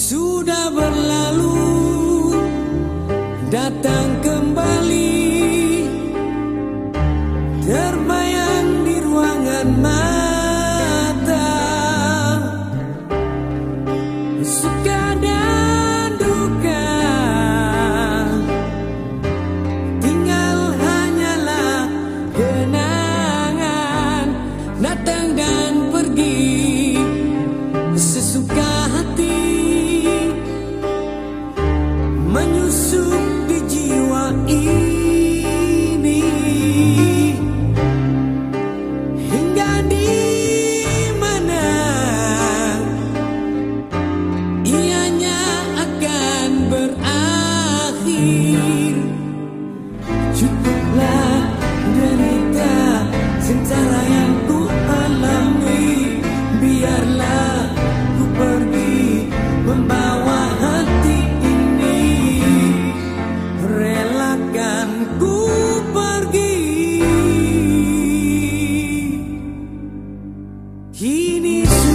Sudah berlalu Suka dan 听你。